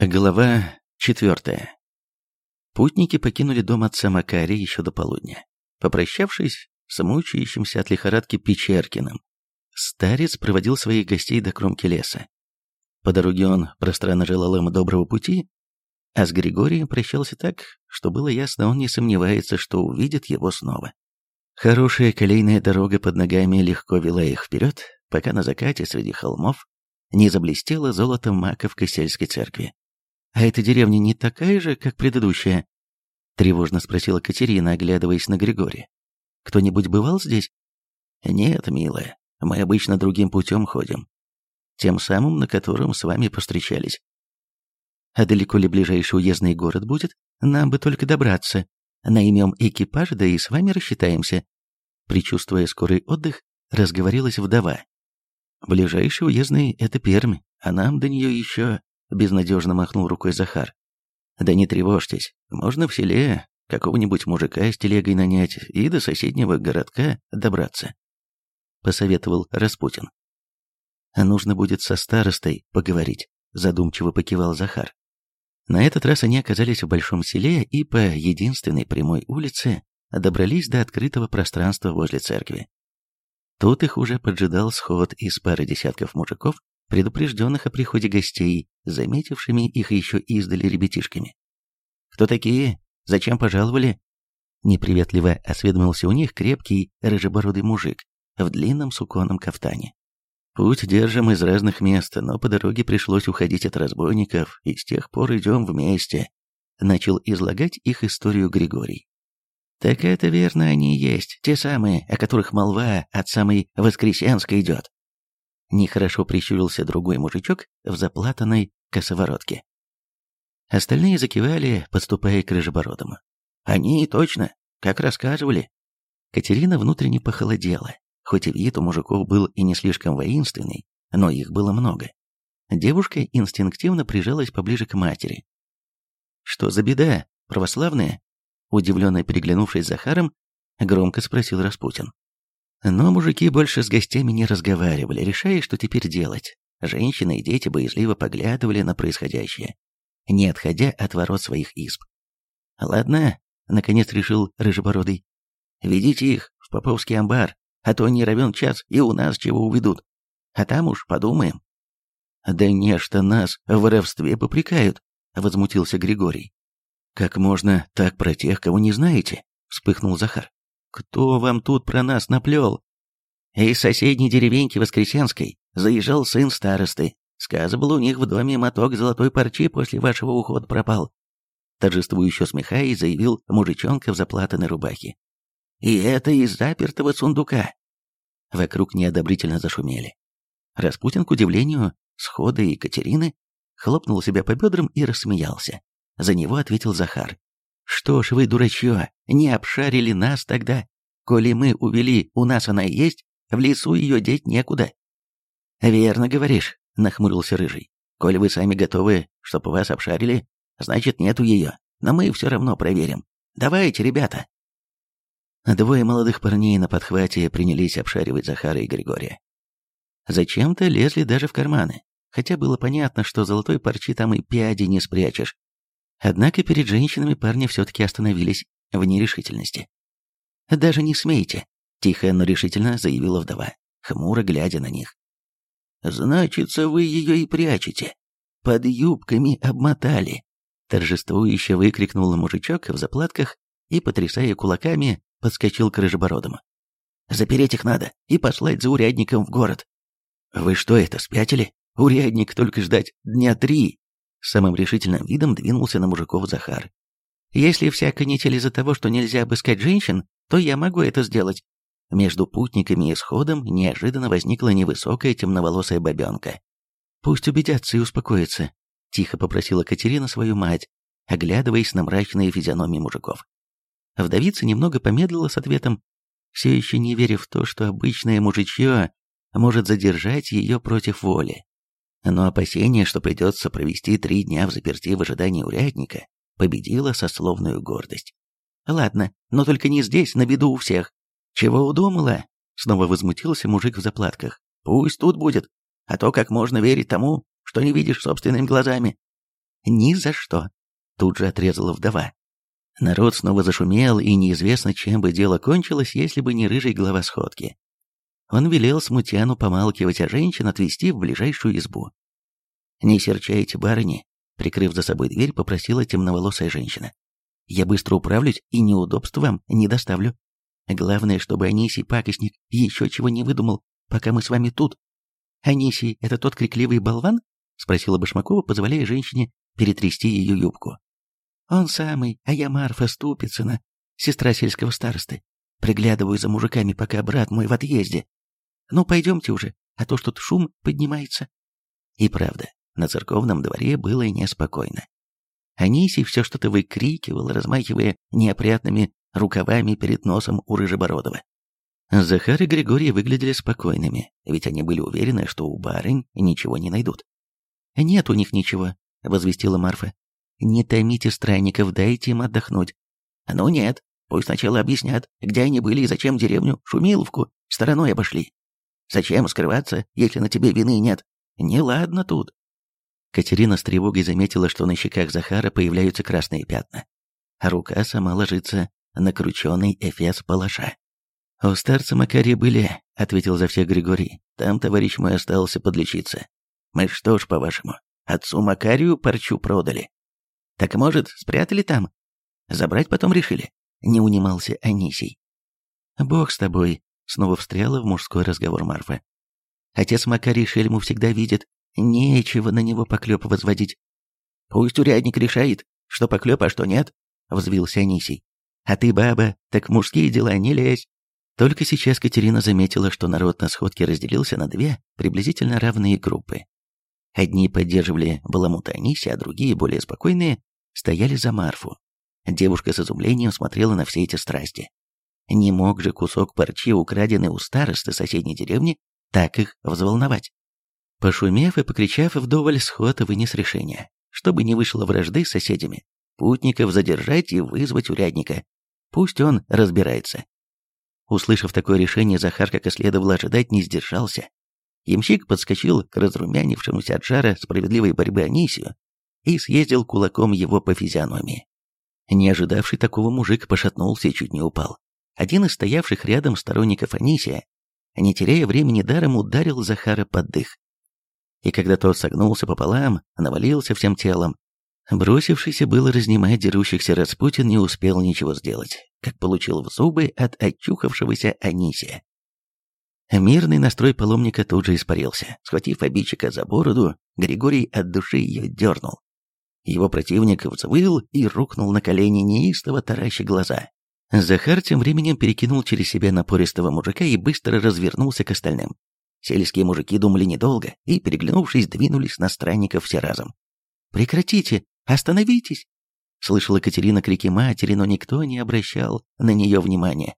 Глава четвертая. Путники покинули дом отца Макария еще до полудня. Попрощавшись с мучающимся от лихорадки Печеркиным, старец проводил своих гостей до кромки леса. По дороге он пространно желал им доброго пути, а с Григорием прощался так, что было ясно, он не сомневается, что увидит его снова. Хорошая колейная дорога под ногами легко вела их вперед, пока на закате среди холмов не заблестела золотом маковка сельской церкви. «А эта деревня не такая же, как предыдущая?» Тревожно спросила Катерина, оглядываясь на Григория. «Кто-нибудь бывал здесь?» «Нет, милая, мы обычно другим путем ходим. Тем самым, на котором с вами повстречались». «А далеко ли ближайший уездный город будет? Нам бы только добраться. Наймем экипаж, да и с вами рассчитаемся». Причувствуя скорый отдых, разговорилась вдова. «Ближайший уездный — это Пермь, а нам до нее еще Безнадежно махнул рукой Захар. Да не тревожьтесь, можно в селе какого-нибудь мужика с телегой нанять и до соседнего городка добраться. Посоветовал Распутин. Нужно будет со старостой поговорить, задумчиво покивал Захар. На этот раз они оказались в большом селе и по единственной прямой улице добрались до открытого пространства возле церкви. Тут их уже поджидал сход из пары десятков мужиков предупрежденных о приходе гостей, заметившими их еще издали ребятишками. «Кто такие? Зачем пожаловали?» Неприветливо осведомился у них крепкий рыжебородый мужик в длинном суконном кафтане. «Путь держим из разных мест, но по дороге пришлось уходить от разбойников, и с тех пор идем вместе», начал излагать их историю Григорий. «Так это верно они есть, те самые, о которых молва от самой Воскресенской идет», Нехорошо прищурился другой мужичок в заплатанной косоворотке. Остальные закивали, подступая к рыжебородому. Они точно, как рассказывали. Катерина внутренне похолодела, хоть и вид у мужиков был и не слишком воинственный, но их было много. Девушка инстинктивно прижалась поближе к матери. «Что за беда, православная?» Удивленно переглянувшись с Захаром, громко спросил Распутин. Но мужики больше с гостями не разговаривали, решая, что теперь делать. Женщины и дети боязливо поглядывали на происходящее, не отходя от ворот своих изб. «Ладно», — наконец решил Рыжебородый, — «ведите их в Поповский амбар, а то не равен час и у нас чего уведут. А там уж подумаем». «Да нечто нас в воровстве попрекают», — возмутился Григорий. «Как можно так про тех, кого не знаете?» — вспыхнул Захар. Кто вам тут про нас наплел? Из соседней деревеньки Воскресенской заезжал сын старосты. Сказывал, у них в доме моток золотой парчи после вашего ухода пропал. Торжествующе смехаясь, заявил мужичонка в заплатанной рубахе. И это из запертого сундука. Вокруг неодобрительно зашумели. Распутин, к удивлению, схода Екатерины, хлопнул себя по бедрам и рассмеялся. За него ответил Захар. Что ж вы, дурачье, не обшарили нас тогда? Коли мы увели, у нас она есть, в лесу ее деть некуда. Верно говоришь, нахмурился Рыжий. Коли вы сами готовы, чтоб вас обшарили, значит нету ее, но мы все равно проверим. Давайте, ребята. Двое молодых парней на подхвате принялись обшаривать Захара и Григория. Зачем-то лезли даже в карманы, хотя было понятно, что золотой парчи там и пяди не спрячешь. Однако перед женщинами парни все-таки остановились в нерешительности. «Даже не смейте», — тихо, но решительно заявила вдова, хмуро глядя на них. «Значится, вы ее и прячете. Под юбками обмотали», — торжествующе выкрикнул мужичок в заплатках и, потрясая кулаками, подскочил к рыжебородому. «Запереть их надо и послать за урядником в город». «Вы что это, спятили? Урядник только ждать дня три, Самым решительным видом двинулся на мужиков Захар. «Если вся канитель из-за того, что нельзя обыскать женщин, то я могу это сделать». Между путниками и сходом неожиданно возникла невысокая темноволосая бабенка. «Пусть убедятся и успокоятся», — тихо попросила Катерина свою мать, оглядываясь на мрачные физиономии мужиков. Вдовица немного помедлила с ответом, все еще не веря в то, что обычное мужичье может задержать ее против воли но опасение, что придется провести три дня в заперти в ожидании урядника, победило сословную гордость. «Ладно, но только не здесь, на беду у всех. Чего удумала?» Снова возмутился мужик в заплатках. «Пусть тут будет, а то как можно верить тому, что не видишь собственными глазами?» Ни за что!» Тут же отрезала вдова. Народ снова зашумел, и неизвестно, чем бы дело кончилось, если бы не рыжий глава сходки. Он велел смутьяну помалкивать, а женщин отвезти в ближайшую избу. «Не серчайте, барыни», — прикрыв за собой дверь, попросила темноволосая женщина. «Я быстро управлюсь и неудобств вам не доставлю. Главное, чтобы Анисий пакостник еще чего не выдумал, пока мы с вами тут». «Анисий — это тот крикливый болван?» — спросила Башмакова, позволяя женщине перетрясти ее юбку. «Он самый, а я Марфа Ступицына, сестра сельского старосты. Приглядываю за мужиками, пока брат мой в отъезде. Ну, пойдемте уже, а то что-то шум поднимается». И правда, на церковном дворе было неспокойно. Анисий все что-то выкрикивал, размахивая неопрятными рукавами перед носом у Рыжебородова. Захар и Григорий выглядели спокойными, ведь они были уверены, что у барынь ничего не найдут. «Нет у них ничего», — возвестила Марфа. «Не томите странников, дайте им отдохнуть». «Ну нет, пусть сначала объяснят, где они были и зачем деревню Шумиловку стороной обошли. Зачем скрываться, если на тебе вины нет? Неладно тут». Катерина с тревогой заметила, что на щеках Захара появляются красные пятна, а рука сама ложится на крученый эфес палаша. «У старца Макария были», — ответил за всех Григорий. «Там товарищ мой остался подлечиться. Мы что ж, по-вашему, отцу Макарию парчу продали? Так, может, спрятали там? Забрать потом решили?» Не унимался Анисий. «Бог с тобой», — снова встряла в мужской разговор Марфа. «Отец Макарий шельму всегда видит. Нечего на него поклеп возводить». «Пусть урядник решает, что поклеп, а что нет», — взвился Анисий. «А ты, баба, так в мужские дела не лезь. Только сейчас Катерина заметила, что народ на сходке разделился на две приблизительно равные группы. Одни поддерживали Баламута Аниси, а другие, более спокойные, стояли за Марфу. Девушка с изумлением смотрела на все эти страсти. Не мог же кусок парчи, украденный у старосты соседней деревни, так их взволновать. Пошумев и покричав вдоволь, сход вынес решение, чтобы не вышло вражды с соседями, путников задержать и вызвать урядника. Пусть он разбирается. Услышав такое решение, Захар, как и следовало ожидать, не сдержался. Ямщик подскочил к разрумянившемуся от жара справедливой борьбы Анисию и съездил кулаком его по физиономии. Не ожидавший такого мужик пошатнулся и чуть не упал. Один из стоявших рядом сторонников Анисия, не теряя времени даром, ударил Захара под дых. И когда тот согнулся пополам, навалился всем телом, Бросившийся было разнимать дерущихся Распутин не успел ничего сделать, как получил в зубы от очухавшегося Анисия. Мирный настрой паломника тут же испарился. Схватив обидчика за бороду, Григорий от души ее дернул. Его противник взвыл и рухнул на колени, неистово тараща глаза. Захар тем временем перекинул через себя напористого мужика и быстро развернулся к остальным. Сельские мужики думали недолго и, переглянувшись, двинулись на странников все разом. «Прекратите! Остановитесь!» Слышала Катерина крики матери, но никто не обращал на нее внимания.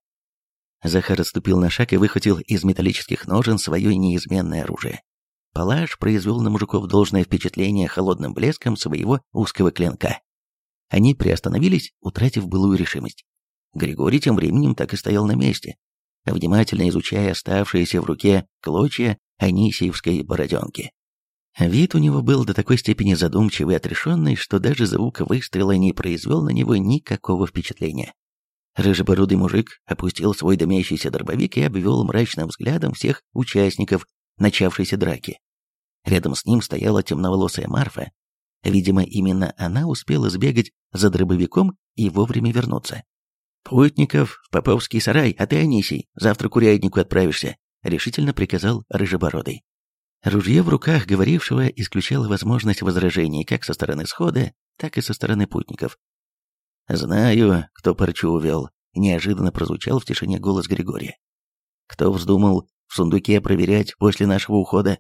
Захар отступил на шаг и выхватил из металлических ножен свое неизменное оружие. Палаш произвел на мужиков должное впечатление холодным блеском своего узкого клинка. Они приостановились, утратив былую решимость. Григорий тем временем так и стоял на месте, внимательно изучая оставшиеся в руке клочья анисиевской бороденки. Вид у него был до такой степени задумчивый и отрешенный, что даже звук выстрела не произвел на него никакого впечатления. Рыжебородый мужик опустил свой дымящийся дробовик и обвел мрачным взглядом всех участников начавшейся драки. Рядом с ним стояла темноволосая Марфа. Видимо, именно она успела сбегать за дробовиком и вовремя вернуться. «Путников в Поповский сарай, а ты, Анисий, завтра к уряднику отправишься», — решительно приказал Рыжебородый. Ружье в руках говорившего исключало возможность возражений как со стороны схода, так и со стороны путников. «Знаю, кто парчу увел», — неожиданно прозвучал в тишине голос Григория. «Кто вздумал в сундуке проверять после нашего ухода?»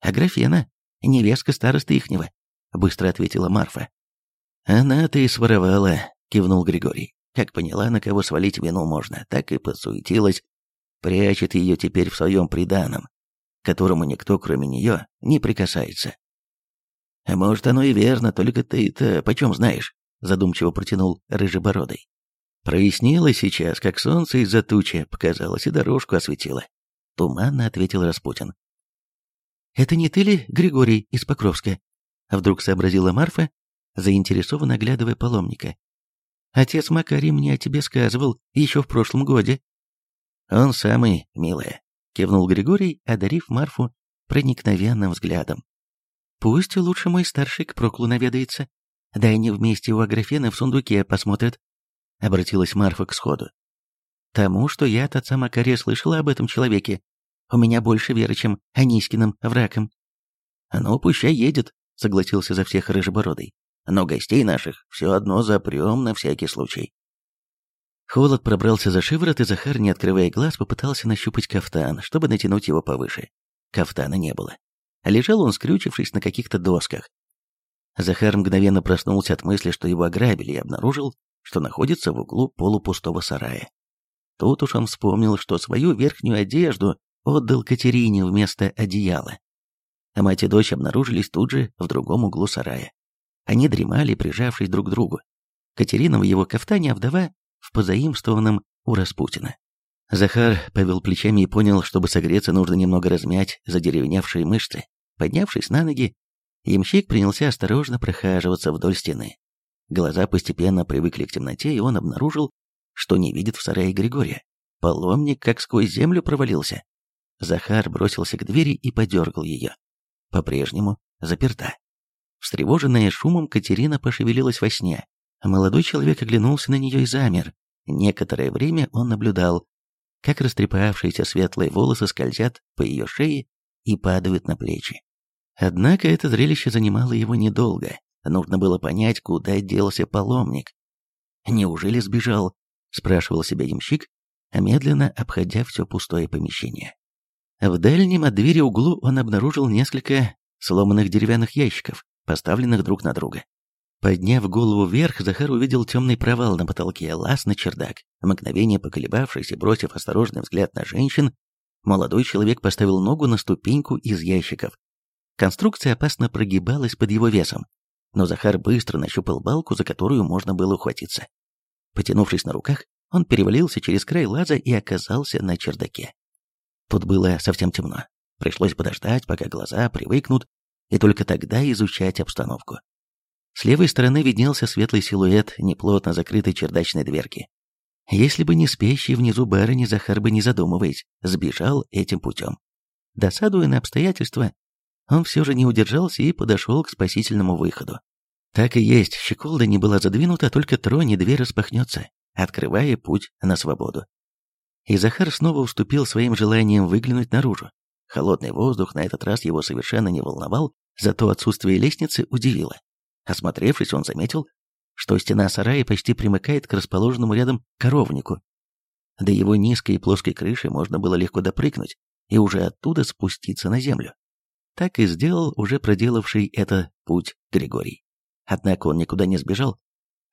«Аграфена, невестка старосты ихнего», — быстро ответила Марфа. «Она-то и своровала», — кивнул Григорий. Как поняла, на кого свалить вину можно, так и подсуетилась. Прячет ее теперь в своем приданом которому никто, кроме нее, не прикасается. «А может, оно и верно, только ты-то почем знаешь?» задумчиво протянул Рыжебородый. Прояснило сейчас, как солнце из-за тучи показалось и дорожку осветило. Туманно ответил Распутин. «Это не ты ли, Григорий из Покровска?» Вдруг сообразила Марфа заинтересованно оглядывая паломника. «Отец Макарий мне о тебе сказывал еще в прошлом годе». «Он самый, милая», — кивнул Григорий, одарив Марфу проникновенным взглядом. «Пусть лучше мой старший к Проклу наведается. Да они вместе у Аграфены в сундуке посмотрят», — обратилась Марфа к сходу. «Тому, что я от отца Макария слышала об этом человеке, у меня больше веры, чем Анискиным врагом». «Ну, пущай едет», — согласился за всех Рыжебородый. «Но гостей наших все одно запрем на всякий случай». Холод пробрался за шиворот, и Захар, не открывая глаз, попытался нащупать кафтан, чтобы натянуть его повыше. Кафтана не было. Лежал он, скрючившись на каких-то досках. Захар мгновенно проснулся от мысли, что его ограбили, и обнаружил, что находится в углу полупустого сарая. Тут уж он вспомнил, что свою верхнюю одежду отдал Катерине вместо одеяла. А мать и дочь обнаружились тут же, в другом углу сарая. Они дремали, прижавшись друг к другу. Катерина в его кафтане, а вдова в позаимствованном у Распутина. Захар повел плечами и понял, чтобы согреться, нужно немного размять задеревнявшие мышцы. Поднявшись на ноги, ямщик принялся осторожно прохаживаться вдоль стены. Глаза постепенно привыкли к темноте, и он обнаружил, что не видит в сарае Григория. Паломник как сквозь землю провалился. Захар бросился к двери и подергал ее. По-прежнему заперта. Встревоженная шумом, Катерина пошевелилась во сне. Молодой человек оглянулся на нее и замер. Некоторое время он наблюдал, как растрепавшиеся светлые волосы скользят по ее шее и падают на плечи. Однако это зрелище занимало его недолго. Нужно было понять, куда делся паломник. «Неужели сбежал?» – спрашивал себя ямщик, медленно обходя все пустое помещение. В дальнем от двери углу он обнаружил несколько сломанных деревянных ящиков, поставленных друг на друга. Подняв голову вверх, Захар увидел темный провал на потолке, лаз на чердак. Мгновение поколебавшись и бросив осторожный взгляд на женщин, молодой человек поставил ногу на ступеньку из ящиков. Конструкция опасно прогибалась под его весом, но Захар быстро нащупал балку, за которую можно было ухватиться. Потянувшись на руках, он перевалился через край лаза и оказался на чердаке. Тут было совсем темно. Пришлось подождать, пока глаза привыкнут, и только тогда изучать обстановку. С левой стороны виднелся светлый силуэт неплотно закрытой чердачной дверки. Если бы не спящий внизу барыни, Захар бы, не задумываясь, сбежал этим путем. Досадуя на обстоятельства, он все же не удержался и подошел к спасительному выходу. Так и есть, щеколда не была задвинута, только троне дверь распахнется, открывая путь на свободу. И Захар снова уступил своим желаниям выглянуть наружу. Холодный воздух на этот раз его совершенно не волновал, зато отсутствие лестницы удивило. Осмотревшись, он заметил, что стена сарая почти примыкает к расположенному рядом коровнику. До его низкой и плоской крыши можно было легко допрыгнуть и уже оттуда спуститься на землю. Так и сделал уже проделавший это путь Григорий. Однако он никуда не сбежал.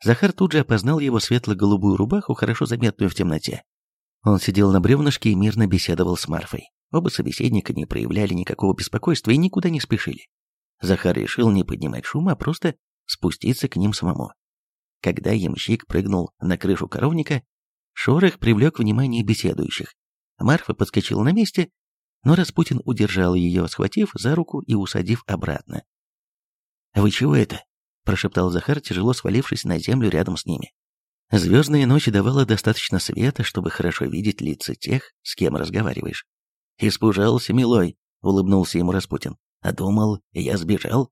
Захар тут же опознал его светло-голубую рубаху, хорошо заметную в темноте. Он сидел на бревнышке и мирно беседовал с Марфой. Оба собеседника не проявляли никакого беспокойства и никуда не спешили. Захар решил не поднимать шума, а просто спуститься к ним самому. Когда ямщик прыгнул на крышу коровника, шорох привлек внимание беседующих. Марфа подскочила на месте, но Распутин удержал ее, схватив за руку и усадив обратно. «Вы чего это?» – прошептал Захар, тяжело свалившись на землю рядом с ними. Звездная ночь давала достаточно света, чтобы хорошо видеть лица тех, с кем разговариваешь. «Испужался, милой», — улыбнулся ему Распутин. «А думал, я сбежал?»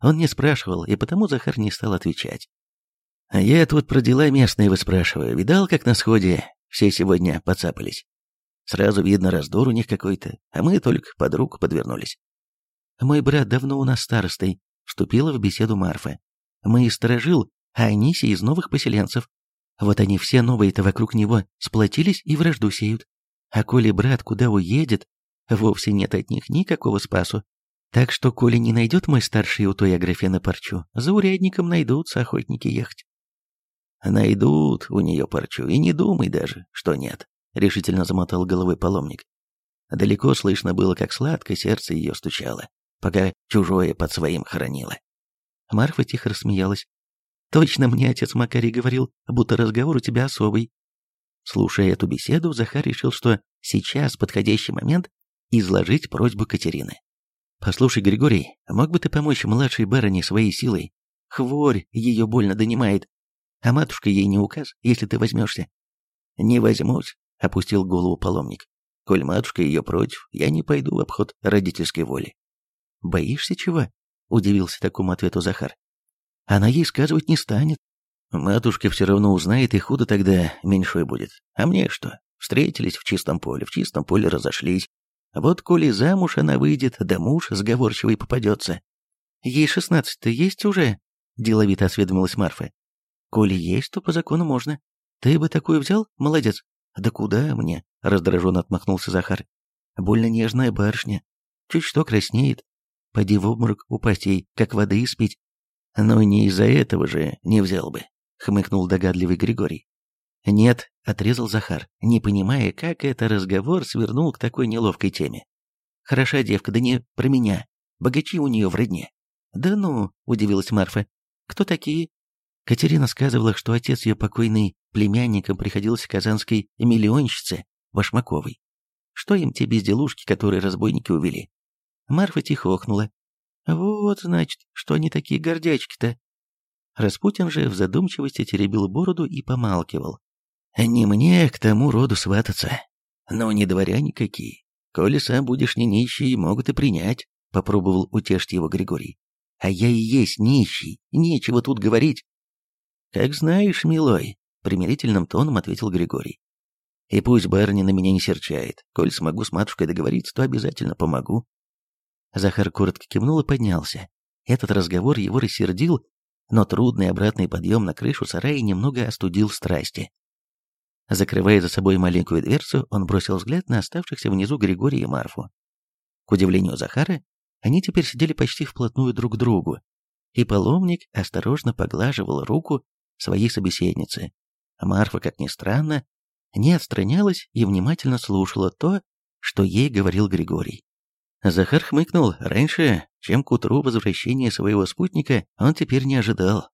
Он не спрашивал, и потому Захар не стал отвечать. «А я тут про дела местные выспрашиваю. Видал, как на сходе все сегодня поцапались? Сразу видно раздор у них какой-то, а мы только под руку подвернулись». «Мой брат давно у нас старостой», — вступила в беседу Марфа. «Мы из сторожил, а Аниси из новых поселенцев. Вот они все новые-то вокруг него сплотились и вражду сеют. А коли брат куда уедет, вовсе нет от них никакого спасу. Так что, коли не найдет мой старший у той Аграфены парчу, за урядником найдутся охотники ехать. Найдут у нее парчу, и не думай даже, что нет, решительно замотал головой паломник. Далеко слышно было, как сладко сердце ее стучало, пока чужое под своим хранило. Марфа тихо рассмеялась. «Точно мне отец Макарий говорил, будто разговор у тебя особый. Слушая эту беседу, Захар решил, что сейчас подходящий момент изложить просьбу Катерины. «Послушай, Григорий, мог бы ты помочь младшей барыне своей силой? Хворь ее больно донимает. А матушка ей не указ, если ты возьмешься. Не возьмусь, опустил голову паломник. Коль матушка ее против, я не пойду в обход родительской воли. Боишься чего? Удивился такому ответу Захар. Она ей сказывать не станет. Матушка все равно узнает, и худо тогда меньшой будет. А мне что? Встретились в чистом поле, в чистом поле разошлись. Вот коли замуж она выйдет, да муж сговорчивый попадется. Ей шестнадцать-то есть уже? Деловито осведомилась Марфа. Коли есть, то по закону можно. Ты бы такую взял? Молодец. Да куда мне? Раздраженно отмахнулся Захар. Больно нежная барышня. Чуть что краснеет. Поди в обморок упасть ей, как воды испить. Но не из-за этого же не взял бы, хмыкнул догадливый Григорий. Нет, отрезал Захар, не понимая, как это разговор свернул к такой неловкой теме. Хороша девка, да не про меня. Богачи у нее в родне. Да ну, удивилась Марфа. Кто такие? Катерина сказывала, что отец ее покойный племянником приходился казанской миллионщице Башмаковой. Что им те безделушки, которые разбойники увели? Марфа тихо охнула. Вот, значит, что они такие гордячки-то. Распутин же в задумчивости теребил бороду и помалкивал. Не мне к тому роду свататься. Но не дворяне какие. Коли сам будешь не нищий, могут и принять, попробовал утешить его Григорий. А я и есть нищий, нечего тут говорить. Как знаешь, милой, примирительным тоном ответил Григорий. И пусть барни на меня не серчает. Коль смогу с матушкой договориться, то обязательно помогу. Захар коротко кивнул и поднялся. Этот разговор его рассердил, но трудный обратный подъем на крышу сарая немного остудил страсти. Закрывая за собой маленькую дверцу, он бросил взгляд на оставшихся внизу Григория и Марфу. К удивлению Захара, они теперь сидели почти вплотную друг к другу, и паломник осторожно поглаживал руку своей собеседницы. Марфа, как ни странно, не отстранялась и внимательно слушала то, что ей говорил Григорий. Захар хмыкнул. Раньше, чем к утру возвращения своего спутника, он теперь не ожидал.